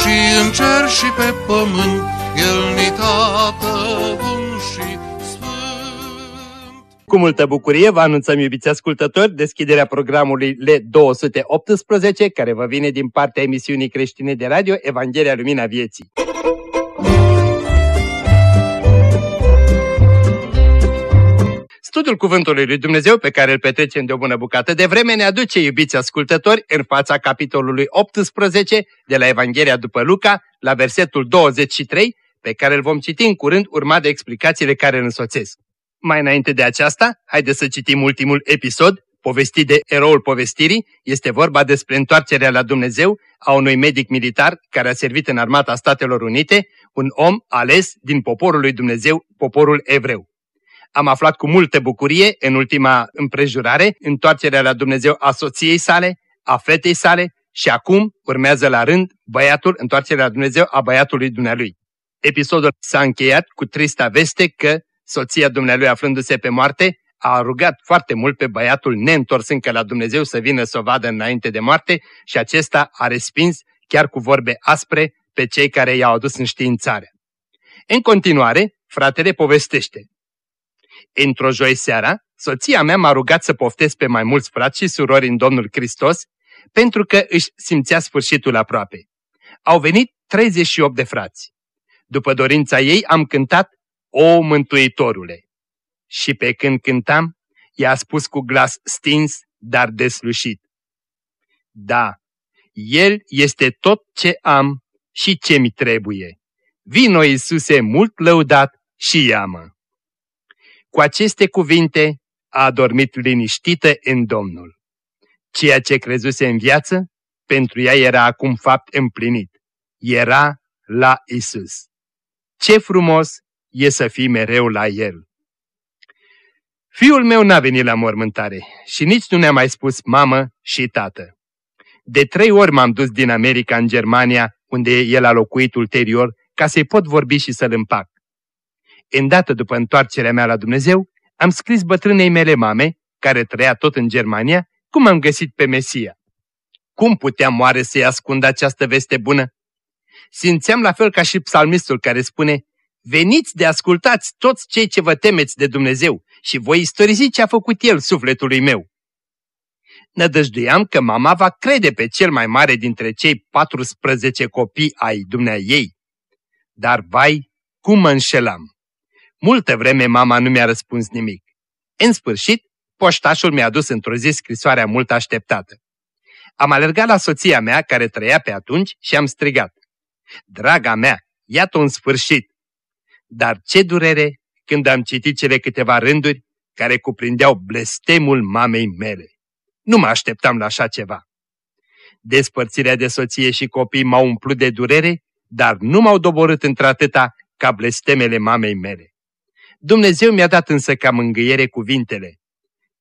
și în cer și pe pământ, El ni tată bun și sfânt. Cu multă bucurie vă anunțăm, iubiți ascultători, deschiderea programului L218, care vă vine din partea emisiunii creștine de radio Evanghelia Lumina Vieții. Studiul Cuvântului Lui Dumnezeu, pe care îl petrecem de o bună bucată de vreme, ne aduce, iubiți ascultători, în fața capitolului 18 de la Evanghelia după Luca, la versetul 23, pe care îl vom citi în curând, urmat de explicațiile care îl însoțesc. Mai înainte de aceasta, haideți să citim ultimul episod, povestit de eroul povestirii, este vorba despre întoarcerea la Dumnezeu a unui medic militar care a servit în armata Statelor Unite, un om ales din poporul lui Dumnezeu, poporul evreu am aflat cu multă bucurie în ultima împrejurare întoarcerea la Dumnezeu a soției sale, a fetei sale și acum urmează la rând băiatul, întoarcerea la Dumnezeu a băiatului dumnealui. Episodul s-a încheiat cu trista veste că soția dumnealui aflându-se pe moarte a rugat foarte mult pe băiatul neîntors încă la Dumnezeu să vină să o vadă înainte de moarte și acesta a respins chiar cu vorbe aspre pe cei care i-au adus în științare. În continuare, fratele povestește. Într-o joi seara, soția mea m-a rugat să poftesc pe mai mulți frați și surori în Domnul Hristos, pentru că își simțea sfârșitul aproape. Au venit 38 de frați. După dorința ei am cântat O Mântuitorule. Și pe când cântam, i-a spus cu glas stins, dar deslușit. Da, El este tot ce am și ce mi trebuie. Vino, Iisuse, mult lăudat și ia-mă. Cu aceste cuvinte a adormit liniștită în Domnul. Ceea ce crezuse în viață, pentru ea era acum fapt împlinit. Era la Isus. Ce frumos e să fii mereu la El. Fiul meu n-a venit la mormântare și nici nu ne-a mai spus mamă și tată. De trei ori m-am dus din America în Germania, unde el a locuit ulterior, ca să-i pot vorbi și să-l împac. Îndată după întoarcerea mea la Dumnezeu, am scris bătrânei mele mame, care trăia tot în Germania, cum am găsit pe Mesia. Cum puteam oare să-i ascund această veste bună? Simțeam la fel ca și psalmistul care spune, Veniți de ascultați toți cei ce vă temeți de Dumnezeu și voi istorisi ce a făcut El sufletului meu. Nădăjduiam că mama va crede pe cel mai mare dintre cei 14 copii ai dumnea ei. Dar, vai, cum mă înșelam! Multă vreme mama nu mi-a răspuns nimic. În sfârșit, poștașul mi-a dus într-o zi scrisoarea mult așteptată. Am alergat la soția mea, care trăia pe atunci, și am strigat. Draga mea, iată un sfârșit! Dar ce durere când am citit cele câteva rânduri care cuprindeau blestemul mamei mele. Nu mă așteptam la așa ceva. Despărțirea de soție și copii m-au umplut de durere, dar nu m-au doborât într-atâta ca blestemele mamei mele. Dumnezeu mi-a dat însă ca mângâiere cuvintele,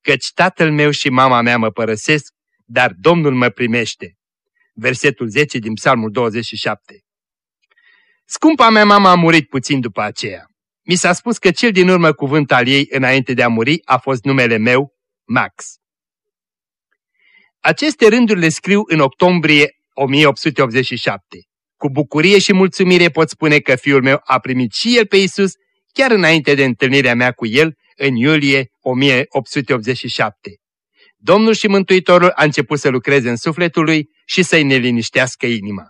căci tatăl meu și mama mea mă părăsesc, dar Domnul mă primește. Versetul 10 din Psalmul 27. Scumpa mea mama a murit puțin după aceea. Mi s-a spus că cel din urmă cuvânt al ei înainte de a muri a fost numele meu, Max. Aceste rânduri le scriu în octombrie 1887. Cu bucurie și mulțumire pot spune că fiul meu a primit și el pe Isus chiar înainte de întâlnirea mea cu el, în iulie 1887. Domnul și Mântuitorul a început să lucreze în sufletul lui și să-i neliniștească inima.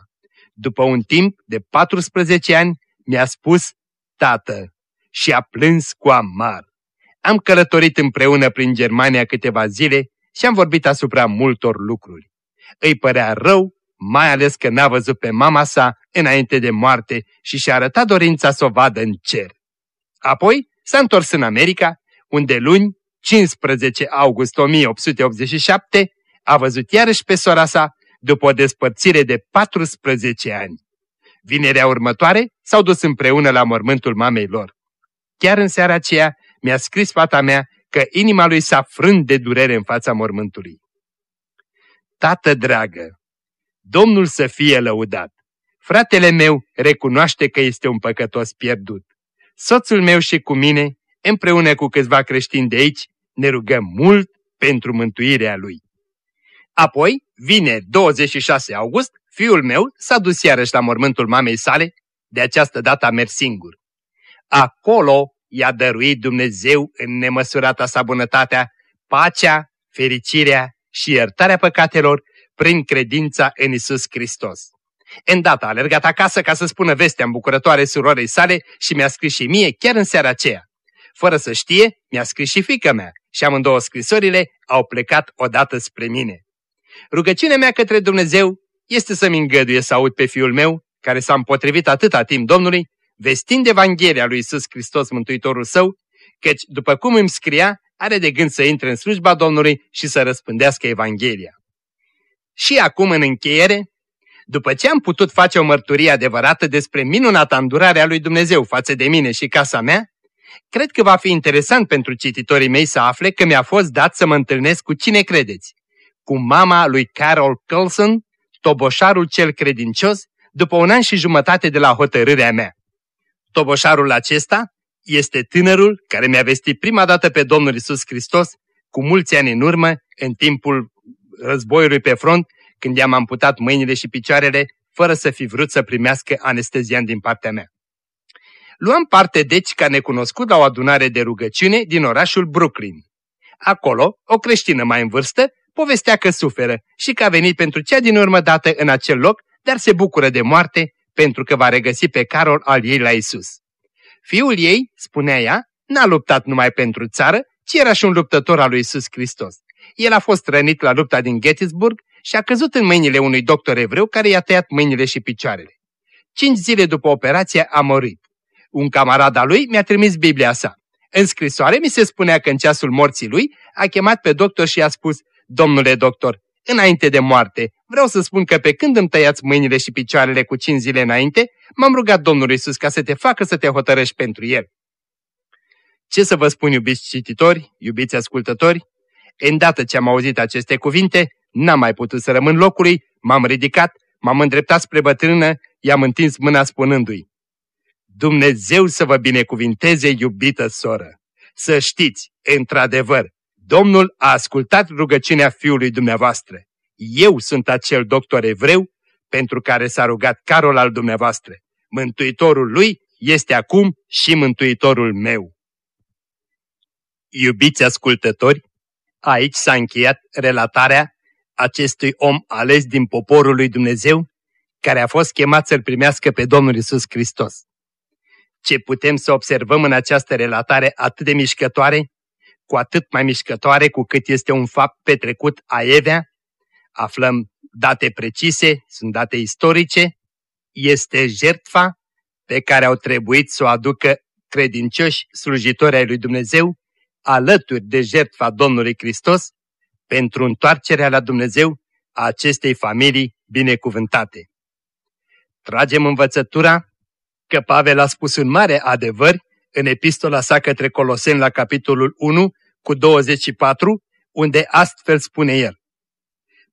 După un timp de 14 ani, mi-a spus, Tată, și a plâns cu amar. Am călătorit împreună prin Germania câteva zile și am vorbit asupra multor lucruri. Îi părea rău, mai ales că n-a văzut pe mama sa înainte de moarte și și-a arătat dorința să o vadă în cer. Apoi s-a întors în America, unde luni, 15 august 1887, a văzut iarăși pe sora sa după o despărțire de 14 ani. Vinerea următoare s-au dus împreună la mormântul mamei lor. Chiar în seara aceea mi-a scris fata mea că inima lui s-a frânt de durere în fața mormântului. Tată dragă, Domnul să fie lăudat! Fratele meu recunoaște că este un păcătos pierdut. Soțul meu și cu mine, împreună cu câțiva creștini de aici, ne rugăm mult pentru mântuirea lui. Apoi, vine 26 august, fiul meu s-a dus iarăși la mormântul mamei sale, de această dată a mers singur. Acolo i-a dăruit Dumnezeu în nemăsurata sa bunătatea, pacea, fericirea și iertarea păcatelor prin credința în Isus Hristos. Îndată a alergat acasă ca să spună vestea îmbucurătoare suroarei sale și mi-a scris și mie chiar în seara aceea. Fără să știe, mi-a scris și fică mea și amândouă scrisorile au plecat odată spre mine. Rugăciunea mea către Dumnezeu este să-mi îngăduie să aud pe fiul meu, care s-a împotrivit atâta timp Domnului, vestind Evanghelia lui Iisus Hristos Mântuitorul Său, căci, după cum îmi scria, are de gând să intre în slujba Domnului și să răspândească Evanghelia. Și acum, în încheiere, după ce am putut face o mărturie adevărată despre minunata îndurare a lui Dumnezeu față de mine și casa mea, cred că va fi interesant pentru cititorii mei să afle că mi-a fost dat să mă întâlnesc cu cine credeți, cu mama lui Carol Coulson, toboșarul cel credincios, după un an și jumătate de la hotărârea mea. Toboșarul acesta este tânărul care mi-a vestit prima dată pe Domnul Isus Hristos cu mulți ani în urmă, în timpul războiului pe front, când i-am amputat mâinile și picioarele, fără să fi vrut să primească anestezian din partea mea. Luam parte deci ca necunoscut la o adunare de rugăciune din orașul Brooklyn. Acolo, o creștină mai în vârstă povestea că suferă și că a venit pentru cea din urmă dată în acel loc, dar se bucură de moarte pentru că va regăsi pe Carol al ei la Isus. Fiul ei, spunea ea, n-a luptat numai pentru țară, ci era și un luptător al lui Isus Hristos. El a fost rănit la lupta din Gettysburg și a căzut în mâinile unui doctor evreu care i-a tăiat mâinile și picioarele. Cinci zile după operație a murit. Un camarad al lui mi-a trimis Biblia sa. În scrisoare mi se spunea că în ceasul morții lui a chemat pe doctor și i-a spus, Domnule doctor, înainte de moarte, vreau să spun că pe când îmi tăiați mâinile și picioarele cu cinci zile înainte, m-am rugat Domnul Isus ca să te facă să te hotărăști pentru el. Ce să vă spun, iubiți cititori, iubiți ascultători? Îndată ce am auzit aceste cuvinte, n-am mai putut să rămân locului, m-am ridicat, m-am îndreptat spre bătrână, i-am întins mâna spunându-i. Dumnezeu să vă binecuvinteze, iubită soră! Să știți, într-adevăr, Domnul a ascultat rugăciunea fiului dumneavoastră. Eu sunt acel doctor evreu pentru care s-a rugat Carol al dumneavoastră. Mântuitorul lui este acum și mântuitorul meu. Iubiți ascultători, aici s-a încheiat relatarea acestui om ales din poporul lui Dumnezeu, care a fost chemat să-L primească pe Domnul Isus Hristos. Ce putem să observăm în această relatare atât de mișcătoare, cu atât mai mișcătoare cu cât este un fapt petrecut a Evea, aflăm date precise, sunt date istorice, este jertfa pe care au trebuit să o aducă credincioși slujitori ai lui Dumnezeu, alături de jertfa Domnului Hristos, pentru întoarcerea la Dumnezeu a acestei familii binecuvântate. Tragem învățătura că Pavel a spus un mare adevăr în epistola sa către Coloseni la capitolul 1 cu 24, unde astfel spune el.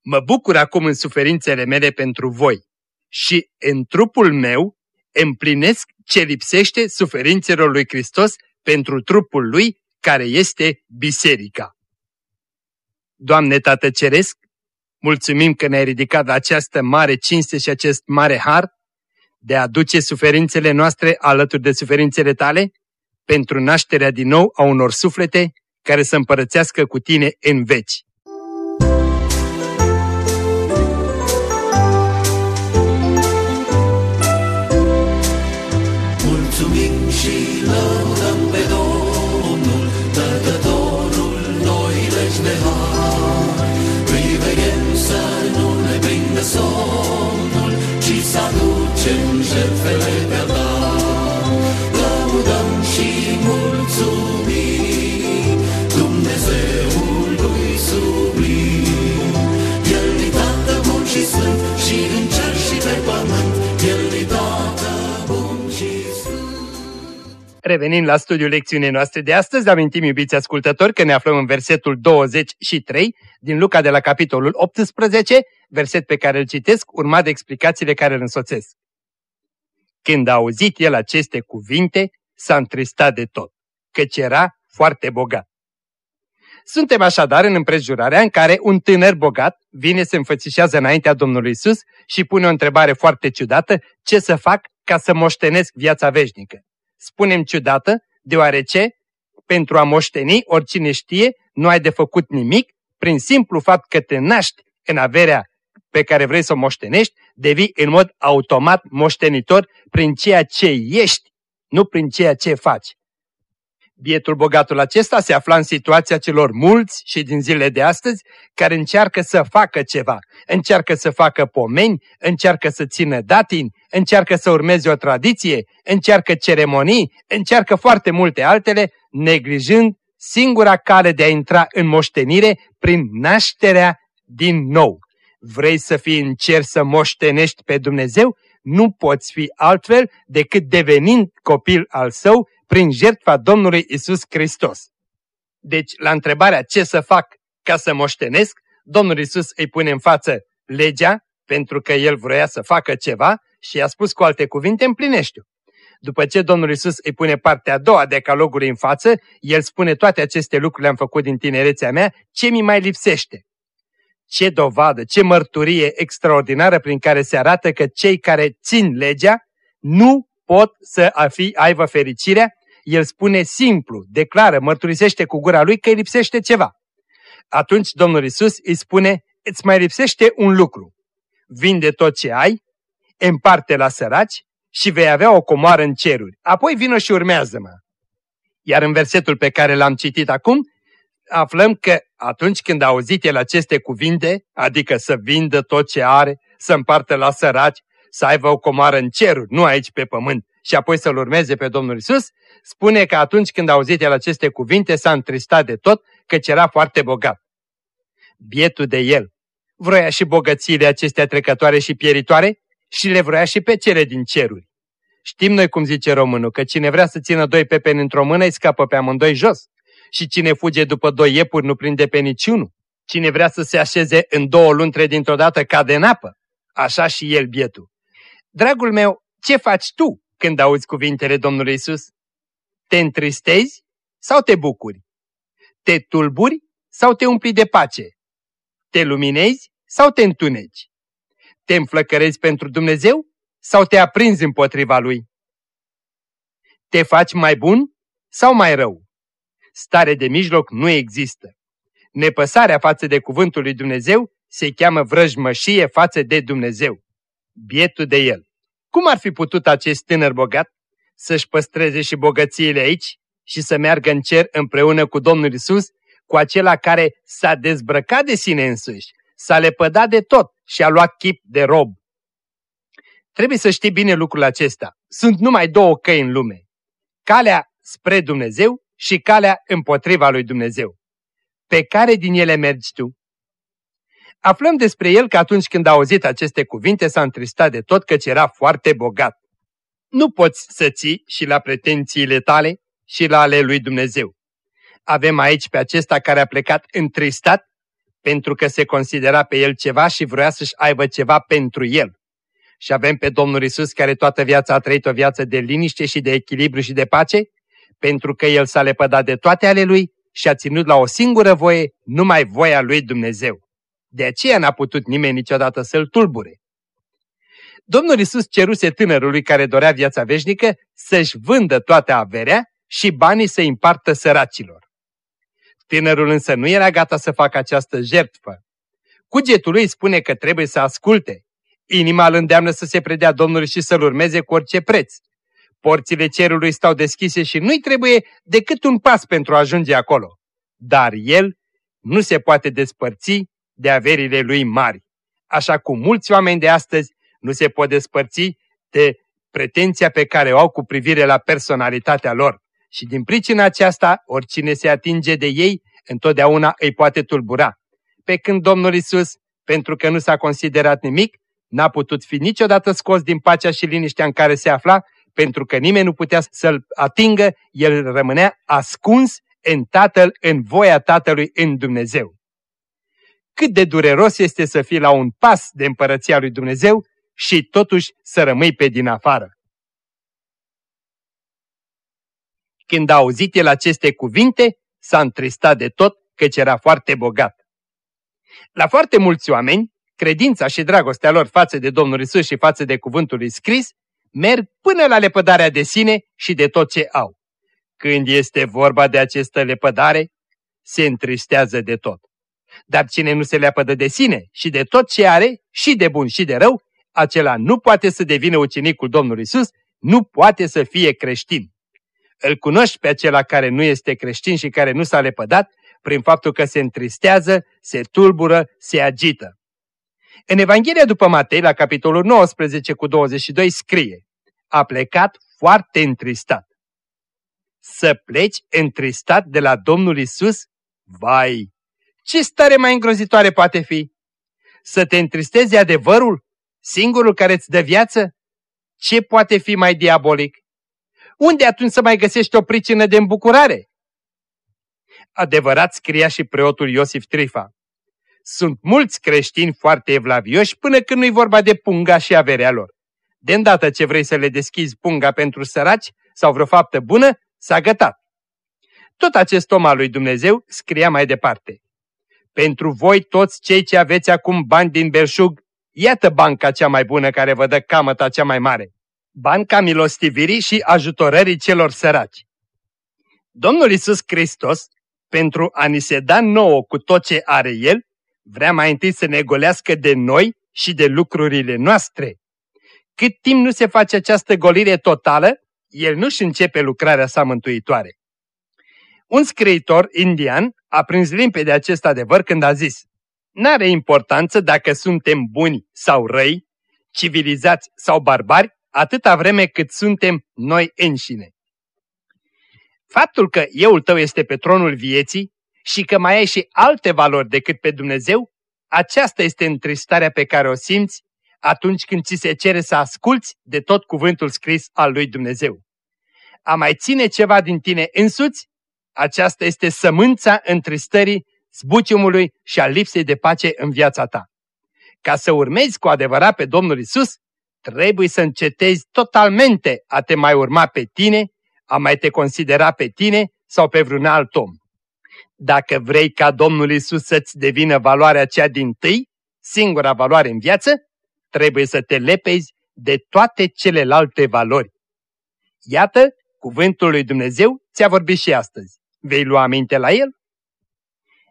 Mă bucur acum în suferințele mele pentru voi și în trupul meu împlinesc ce lipsește suferințelor lui Hristos pentru trupul lui care este biserica. Doamne Tată Ceresc, mulțumim că ne-ai ridicat la această mare cinste și acest mare har de a duce suferințele noastre alături de suferințele tale pentru nașterea din nou a unor suflete care să împărățească cu tine în veci. Revenind la studiul lecțiunii noastre de astăzi, amintim, iubiți ascultători, că ne aflăm în versetul 23 din Luca de la capitolul 18, verset pe care îl citesc, urmat de explicațiile care îl însoțesc. Când a auzit el aceste cuvinte, s-a întristat de tot, căci era foarte bogat. Suntem așadar în împrejurarea în care un tânăr bogat vine să înfățișează înaintea Domnului Isus și pune o întrebare foarte ciudată, ce să fac ca să moștenesc viața veșnică. Spunem ciudată, deoarece pentru a moșteni, oricine știe, nu ai de făcut nimic, prin simplu fapt că te naști în averea pe care vrei să o moștenești, devii în mod automat moștenitor prin ceea ce ești, nu prin ceea ce faci. Bietul bogatul acesta se afla în situația celor mulți și din zilele de astăzi care încearcă să facă ceva, încearcă să facă pomeni, încearcă să țină datini, încearcă să urmeze o tradiție, încearcă ceremonii, încearcă foarte multe altele, neglijând singura cale de a intra în moștenire prin nașterea din nou. Vrei să fii în cer să moștenești pe Dumnezeu? Nu poți fi altfel decât devenind copil al său prin jertfa Domnului Isus Hristos. Deci, la întrebarea ce să fac ca să moștenesc, Domnul Isus îi pune în față legea, pentru că el vroia să facă ceva și i-a spus cu alte cuvinte, împlinește-o. După ce Domnul Isus îi pune partea a doua decalogului în față, el spune toate aceste lucruri le-am făcut din tinerețea mea, ce mi mai lipsește? Ce dovadă, ce mărturie extraordinară prin care se arată că cei care țin legea nu pot să fi, aibă fericirea el spune simplu, declară, mărturisește cu gura lui că îi lipsește ceva. Atunci Domnul Isus îi spune, îți mai lipsește un lucru. Vinde tot ce ai, împarte la săraci și vei avea o comoară în ceruri. Apoi vină și urmează-mă. Iar în versetul pe care l-am citit acum, aflăm că atunci când a auzit el aceste cuvinte, adică să vindă tot ce are, să împartă la săraci, să aibă o comoară în ceruri, nu aici pe pământ, și apoi să-L urmeze pe Domnul Isus, spune că atunci când a auzit el aceste cuvinte s-a întristat de tot, căci era foarte bogat. Bietul de el vroia și bogățiile acestea trecătoare și pieritoare și le vroia și pe cele din ceruri. Știm noi cum zice românul, că cine vrea să țină doi pepeni într-o mână îi scapă pe amândoi jos. Și cine fuge după doi iepuri nu prinde pe niciunul. Cine vrea să se așeze în două luntre dintr-o dată cade în apă. Așa și el bietul. Dragul meu, ce faci tu când auzi cuvintele Domnului Isus? Te întristezi sau te bucuri? Te tulburi sau te umpli de pace? Te luminezi sau te întuneci? Te înflăcărezi pentru Dumnezeu sau te aprinzi împotriva Lui? Te faci mai bun sau mai rău? Stare de mijloc nu există. Nepăsarea față de cuvântul lui Dumnezeu se cheamă vrăjmășie față de Dumnezeu. Bietul de el. Cum ar fi putut acest tânăr bogat să-și păstreze și bogățiile aici și să meargă în cer împreună cu Domnul Isus, cu acela care s-a dezbrăcat de sine însuși, s-a lepădat de tot și a luat chip de rob. Trebuie să știi bine lucrul acesta. Sunt numai două căi în lume. Calea spre Dumnezeu și calea împotriva lui Dumnezeu. Pe care din ele mergi tu? Aflăm despre el că atunci când a auzit aceste cuvinte s-a întristat de tot căci era foarte bogat. Nu poți să ții și la pretențiile tale și la ale lui Dumnezeu. Avem aici pe acesta care a plecat întristat pentru că se considera pe el ceva și vrea să-și aibă ceva pentru el. Și avem pe Domnul Isus care toată viața a trăit o viață de liniște și de echilibru și de pace, pentru că el s-a lepădat de toate ale lui și a ținut la o singură voie, numai voia lui Dumnezeu. De aceea n-a putut nimeni niciodată să-l tulbure. Domnul Isus ceruse tânărului care dorea viața veșnică să-și vândă toată averea și banii să împartă săracilor. Tânărul însă nu era gata să facă această jertfă. Cugetul lui spune că trebuie să asculte. Inima îl îndeamnă să se predea Domnului și să-l urmeze cu orice preț. Porțile cerului stau deschise și nu-i trebuie decât un pas pentru a ajunge acolo. Dar el nu se poate despărți de averile lui mari. Așa cum mulți oameni de astăzi nu se pot despărți de pretenția pe care o au cu privire la personalitatea lor. Și din pricina aceasta, oricine se atinge de ei, întotdeauna îi poate tulbura. Pe când Domnul Isus, pentru că nu s-a considerat nimic, n-a putut fi niciodată scos din pacea și liniștea în care se afla, pentru că nimeni nu putea să-l atingă, el rămânea ascuns în Tatăl, în voia Tatălui, în Dumnezeu. Cât de dureros este să fii la un pas de împărăția lui Dumnezeu și totuși să rămâi pe din afară. Când a auzit el aceste cuvinte, s-a întristat de tot, căci era foarte bogat. La foarte mulți oameni, credința și dragostea lor față de Domnul Isus și față de cuvântul lui scris, merg până la lepădarea de sine și de tot ce au. Când este vorba de această lepădare, se întristează de tot. Dar cine nu se leapădă de sine și de tot ce are, și de bun și de rău, acela nu poate să devină ucenicul Domnului Isus, nu poate să fie creștin. Îl cunoști pe acela care nu este creștin și care nu s-a lepădat prin faptul că se întristează, se tulbură, se agită. În Evanghelia după Matei, la capitolul 19 cu 22, scrie A plecat foarte întristat. Să pleci întristat de la Domnul Isus? Vai! Ce stare mai îngrozitoare poate fi? Să te întristezi adevărul? Singurul care îți dă viață? Ce poate fi mai diabolic? Unde atunci să mai găsești o pricină de îmbucurare? Adevărat scria și preotul Iosif Trifa. Sunt mulți creștini foarte evlavioși până când nu-i vorba de punga și averea lor. De îndată ce vrei să le deschizi punga pentru săraci sau vreo faptă bună, s-a gătat. Tot acest om al lui Dumnezeu scria mai departe. Pentru voi toți cei ce aveți acum bani din belșug, iată banca cea mai bună care vă dă camăta cea mai mare. Banca milostivirii și ajutorării celor săraci. Domnul Isus Hristos, pentru a ni se da nouă cu tot ce are El, vrea mai întâi să ne golească de noi și de lucrurile noastre. Cât timp nu se face această golire totală, El nu-și începe lucrarea sa mântuitoare. Un scriitor indian a prins limpede acest adevăr când a zis N-are importanță dacă suntem buni sau răi, civilizați sau barbari, atâta vreme cât suntem noi înșine. Faptul că euul tău este pe tronul vieții și că mai ai și alte valori decât pe Dumnezeu, aceasta este întristarea pe care o simți atunci când ți se cere să asculți de tot cuvântul scris al lui Dumnezeu. A mai ține ceva din tine însuți, aceasta este sămânța întristării, zbuciumului și a lipsei de pace în viața ta. Ca să urmezi cu adevărat pe Domnul Isus, trebuie să încetezi totalmente a te mai urma pe tine, a mai te considera pe tine sau pe vreun alt om. Dacă vrei ca Domnul Isus să-ți devină valoarea cea din tâi, singura valoare în viață, trebuie să te lepezi de toate celelalte valori. Iată, cuvântul lui Dumnezeu ți-a vorbit și astăzi. Vei lua aminte la el?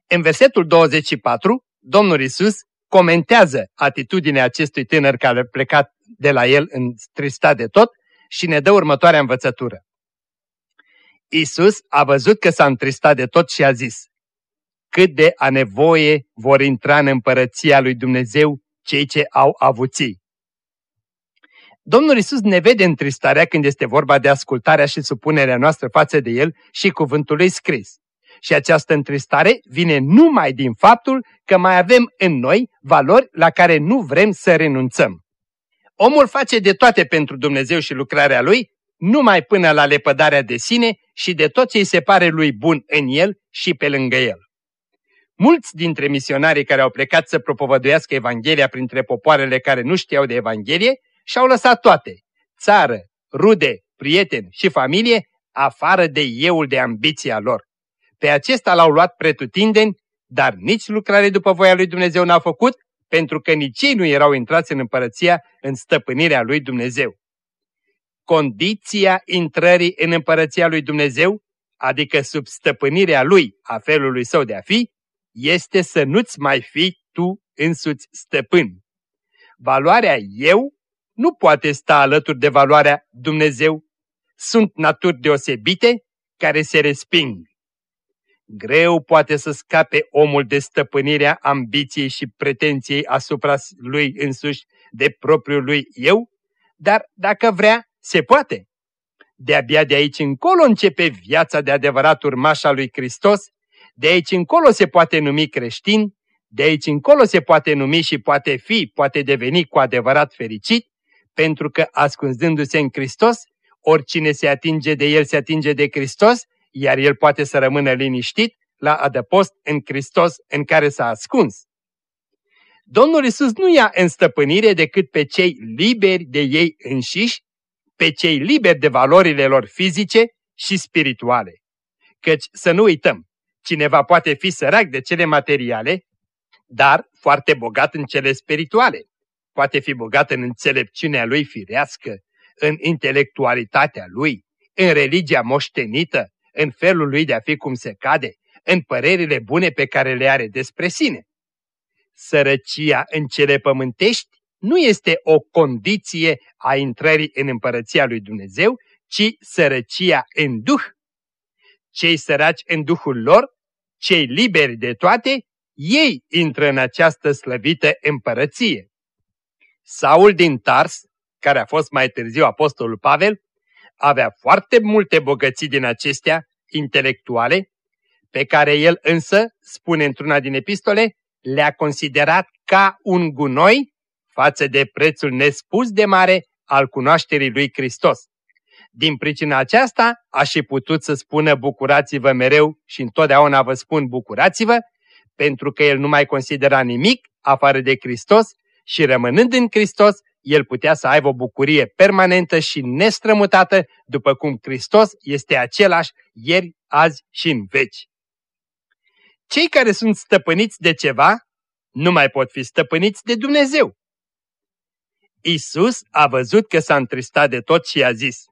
În versetul 24, Domnul Isus comentează atitudinea acestui tânăr care a plecat de la el în tristat de tot și ne dă următoarea învățătură. Isus a văzut că s-a întristat de tot și a zis, cât de a nevoie vor intra în împărăția lui Dumnezeu cei ce au avuții. Domnul Isus ne vede întristarea când este vorba de ascultarea și supunerea noastră față de El și cuvântul lui scris. Și această întristare vine numai din faptul că mai avem în noi valori la care nu vrem să renunțăm. Omul face de toate pentru Dumnezeu și lucrarea lui, numai până la lepădarea de sine și de tot ce îi se pare lui bun în el și pe lângă el. Mulți dintre misionarii care au plecat să propovăduiască Evanghelia printre popoarele care nu știau de Evanghelie și-au lăsat toate, țară, rude, prieteni și familie, afară de euul de ambiția lor. Pe acesta l-au luat pretutindeni, dar nici lucrare după voia lui Dumnezeu n-au făcut, pentru că nici ei nu erau intrați în împărăția, în stăpânirea lui Dumnezeu. Condiția intrării în împărăția lui Dumnezeu, adică sub stăpânirea lui a felului său de a fi, este să nu-ți mai fii tu însuți stăpân. Valoarea eu nu poate sta alături de valoarea Dumnezeu. Sunt naturi deosebite care se resping. Greu poate să scape omul de stăpânirea ambiției și pretenției asupra lui însuși de propriul lui eu, dar dacă vrea, se poate. De-abia de aici încolo începe viața de adevărat urmașa lui Hristos, de aici încolo se poate numi creștin, de aici încolo se poate numi și poate fi, poate deveni cu adevărat fericit, pentru că ascunzându-se în Hristos, oricine se atinge de el se atinge de Hristos, iar el poate să rămână liniștit la adăpost în Hristos în care s-a ascuns. Domnul Isus nu ia în stăpânire decât pe cei liberi de ei înșiși, pe cei liberi de valorile lor fizice și spirituale. Căci să nu uităm, cineva poate fi sărac de cele materiale, dar foarte bogat în cele spirituale. Poate fi bogat în înțelepciunea lui firească, în intelectualitatea lui, în religia moștenită, în felul lui de a fi cum se cade, în părerile bune pe care le are despre sine. Sărăcia în cele pământești nu este o condiție a intrării în împărăția lui Dumnezeu, ci sărăcia în duh. Cei săraci în duhul lor, cei liberi de toate, ei intră în această slăvită împărăție. Saul din Tars, care a fost mai târziu apostolul Pavel, avea foarte multe bogății din acestea intelectuale, pe care el însă, spune într-una din epistole, le-a considerat ca un gunoi față de prețul nespus de mare al cunoașterii lui Hristos. Din pricina aceasta a și putut să spună bucurați-vă mereu și întotdeauna vă spun bucurați-vă, pentru că el nu mai considera nimic afară de Hristos și rămânând în Hristos, el putea să aibă o bucurie permanentă și nestrămutată, după cum Hristos este același ieri, azi și în veci. Cei care sunt stăpâniți de ceva nu mai pot fi stăpâniți de Dumnezeu. Isus a văzut că s-a întristat de tot și a zis,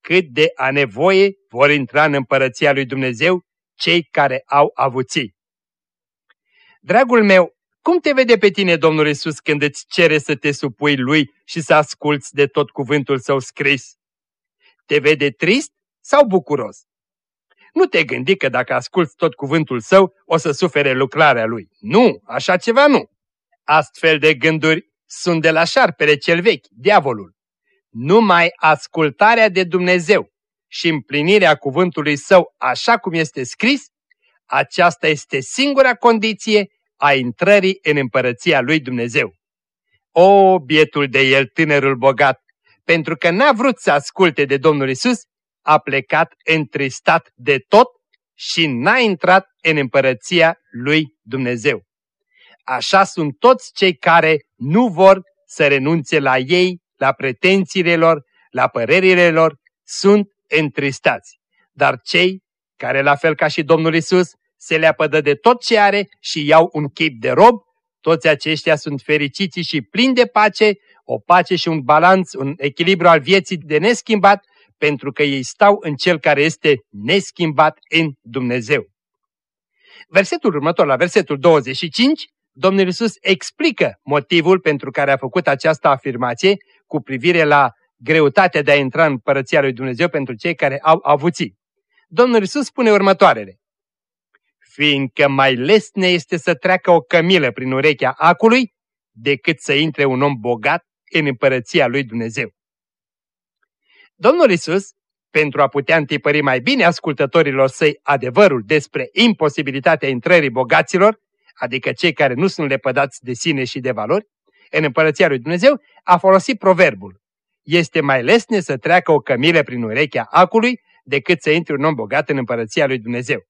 cât de a nevoie vor intra în împărăția lui Dumnezeu cei care au avuții. Dragul meu, cum te vede pe tine Domnul Isus când îți cere să te supui Lui și să asculți de tot cuvântul Său scris? Te vede trist sau bucuros? Nu te gândi că dacă asculți tot cuvântul Său, o să sufere lucrarea Lui. Nu, așa ceva nu. Astfel de gânduri sunt de la șarpele cel vechi, diavolul. Numai ascultarea de Dumnezeu și împlinirea cuvântului Său așa cum este scris, aceasta este singura condiție a intrării în împărăția lui Dumnezeu. O, bietul de el, tânărul bogat, pentru că n-a vrut să asculte de Domnul Isus, a plecat întristat de tot și n-a intrat în împărăția lui Dumnezeu. Așa sunt toți cei care nu vor să renunțe la ei, la pretențiile lor, la părerile lor, sunt întristați. Dar cei care, la fel ca și Domnul Isus, se leapădă de tot ce are și iau un chip de rob, toți aceștia sunt fericiți și plini de pace, o pace și un balanț, un echilibru al vieții de neschimbat, pentru că ei stau în Cel care este neschimbat în Dumnezeu. Versetul următor, la versetul 25, Domnul Iisus explică motivul pentru care a făcut această afirmație cu privire la greutatea de a intra în Părăția lui Dumnezeu pentru cei care au avuții. Domnul Iisus spune următoarele fiindcă mai lesne este să treacă o cămilă prin urechea acului decât să intre un om bogat în împărăția lui Dumnezeu. Domnul Isus, pentru a putea întipări mai bine ascultătorilor săi adevărul despre imposibilitatea intrării bogaților, adică cei care nu sunt lepădați de sine și de valori, în împărăția lui Dumnezeu, a folosit proverbul. Este mai lesne să treacă o cămilă prin urechea acului decât să intre un om bogat în împărăția lui Dumnezeu.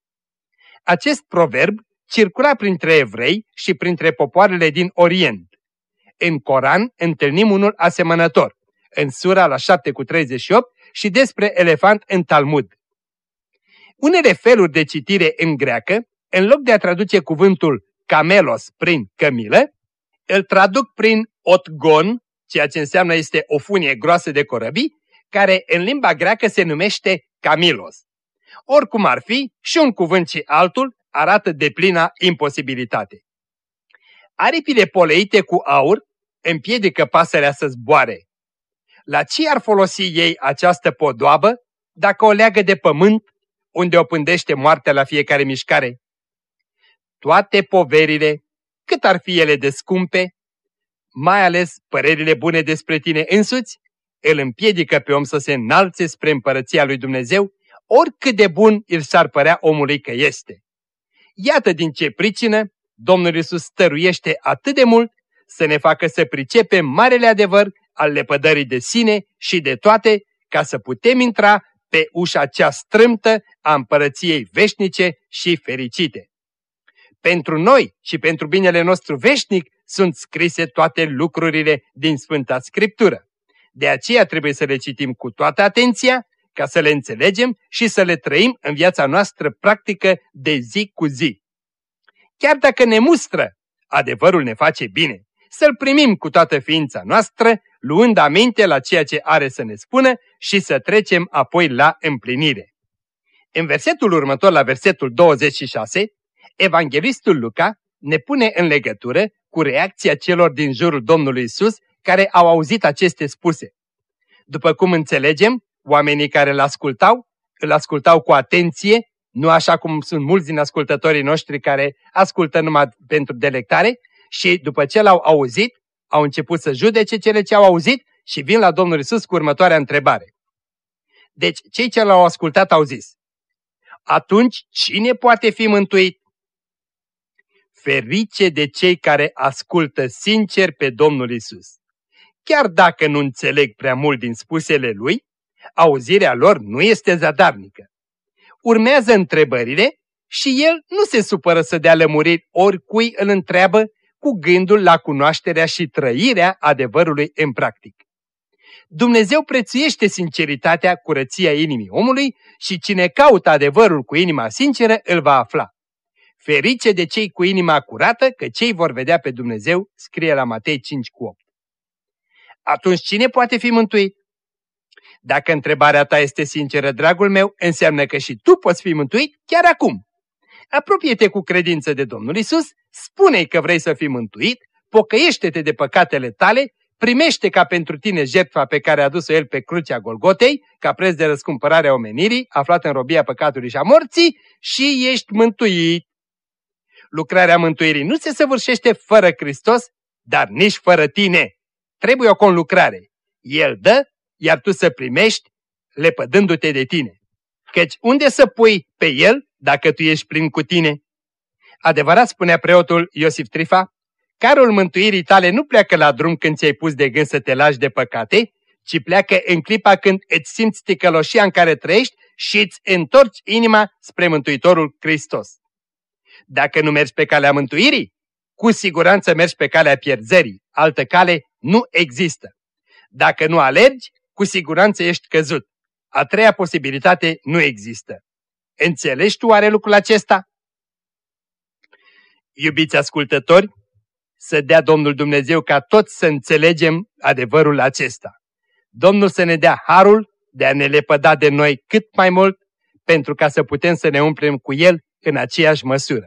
Acest proverb circula printre evrei și printre popoarele din Orient. În Coran întâlnim unul asemănător, în sura la 7 cu 38 și despre elefant în Talmud. Unele feluri de citire în greacă, în loc de a traduce cuvântul camelos prin cămilă, îl traduc prin otgon, ceea ce înseamnă este o funie groasă de corăbii, care în limba greacă se numește camilos. Oricum ar fi, și un cuvânt și altul arată deplina imposibilitate. Aripile poleite cu aur împiedică pasărea să zboare. La ce ar folosi ei această podoabă dacă o leagă de pământ, unde o pândește moartea la fiecare mișcare? Toate poverile, cât ar fi ele de scumpe, mai ales părerile bune despre tine însuți, îl împiedică pe om să se înalțe spre împărăția lui Dumnezeu oricât de bun îl s-ar părea omului că este. Iată din ce pricină Domnul Iisus stăruiește atât de mult să ne facă să pricepem marele adevăr al lepădării de sine și de toate, ca să putem intra pe ușa cea strâmtă a împărăției veșnice și fericite. Pentru noi și pentru binele nostru veșnic sunt scrise toate lucrurile din Sfânta Scriptură. De aceea trebuie să le citim cu toată atenția, ca să le înțelegem și să le trăim în viața noastră practică de zi cu zi. Chiar dacă ne mustră, adevărul ne face bine. Să-l primim cu toată ființa noastră, luând aminte la ceea ce are să ne spună și să trecem apoi la împlinire. În versetul următor, la versetul 26, Evanghelistul Luca ne pune în legătură cu reacția celor din jurul Domnului Isus care au auzit aceste spuse. După cum înțelegem, oamenii care îl ascultau, îl ascultau cu atenție, nu așa cum sunt mulți din ascultătorii noștri care ascultă numai pentru delectare și după ce l-au auzit, au început să judece cele ce au auzit și vin la Domnul Isus cu următoarea întrebare. Deci, cei ce l-au ascultat au zis, atunci cine poate fi mântuit? Ferice de cei care ascultă sincer pe Domnul Isus. Chiar dacă nu înțeleg prea mult din spusele lui, auzirea lor nu este zadarnică. Urmează întrebările și el nu se supără să dea lămuriri oricui îl întreabă cu gândul la cunoașterea și trăirea adevărului în practic. Dumnezeu prețuiește sinceritatea, curăția inimii omului și cine caută adevărul cu inima sinceră îl va afla. Ferice de cei cu inima curată, că cei vor vedea pe Dumnezeu, scrie la Matei 5 cu 8. Atunci cine poate fi mântuit? Dacă întrebarea ta este sinceră, dragul meu, înseamnă că și tu poți fi mântuit chiar acum. Apropie-te cu credință de Domnul Isus, spune că vrei să fii mântuit, pocăiește-te de păcatele tale, primește ca pentru tine jertfa pe care a adus-o El pe crucea Golgotei, ca preț de răscumpărare a omenirii, aflată în robia păcatului și a morții, și ești mântuit. Lucrarea mântuirii nu se săvârșește fără Hristos, dar nici fără tine. Trebuie o conlucrare. El dă, iar tu să primești, lepădându-te de tine. Căci unde să pui pe El dacă tu ești plin cu tine? Adevărat spunea preotul Iosif Trifa, carul mântuirii tale nu pleacă la drum când ți-ai pus de gând să te lași de păcate, ci pleacă în clipa când îți simți ticăloșia în care trăiești și îți întorci inima spre Mântuitorul Hristos. Dacă nu mergi pe calea mântuirii, cu siguranță mergi pe calea pierzării, altă cale nu există. Dacă nu alergi, cu siguranță ești căzut. A treia posibilitate nu există. Înțelegi tu oare lucrul acesta? Iubiți ascultători, să dea Domnul Dumnezeu ca toți să înțelegem adevărul acesta. Domnul să ne dea harul de a ne lepăda de noi cât mai mult, pentru ca să putem să ne umplem cu El în aceeași măsură.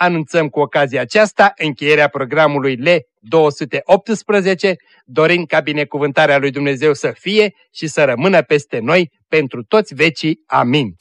Anunțăm cu ocazia aceasta încheierea programului L218, dorind ca binecuvântarea lui Dumnezeu să fie și să rămână peste noi pentru toți vecii. Amin.